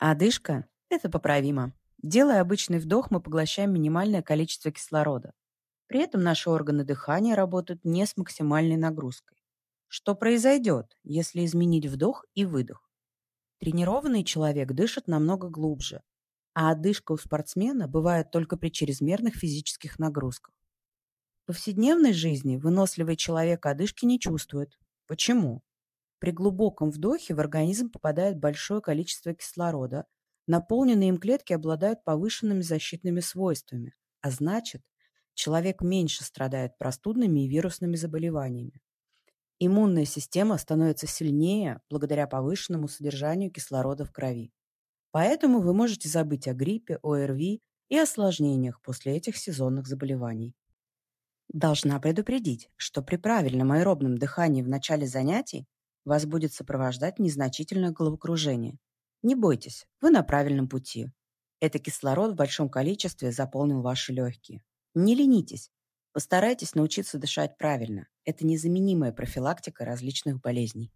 А одышка – это поправимо. Делая обычный вдох, мы поглощаем минимальное количество кислорода. При этом наши органы дыхания работают не с максимальной нагрузкой. Что произойдет, если изменить вдох и выдох? Тренированный человек дышит намного глубже, а одышка у спортсмена бывает только при чрезмерных физических нагрузках. В повседневной жизни выносливый человек одышки не чувствует. Почему? При глубоком вдохе в организм попадает большое количество кислорода, наполненные им клетки обладают повышенными защитными свойствами, а значит, человек меньше страдает простудными и вирусными заболеваниями. Иммунная система становится сильнее благодаря повышенному содержанию кислорода в крови. Поэтому вы можете забыть о гриппе, ОРВИ и осложнениях после этих сезонных заболеваний. Должна предупредить, что при правильном аэробном дыхании в начале занятий вас будет сопровождать незначительное головокружение. Не бойтесь, вы на правильном пути. Это кислород в большом количестве заполнил ваши легкие. Не ленитесь, Постарайтесь научиться дышать правильно. Это незаменимая профилактика различных болезней.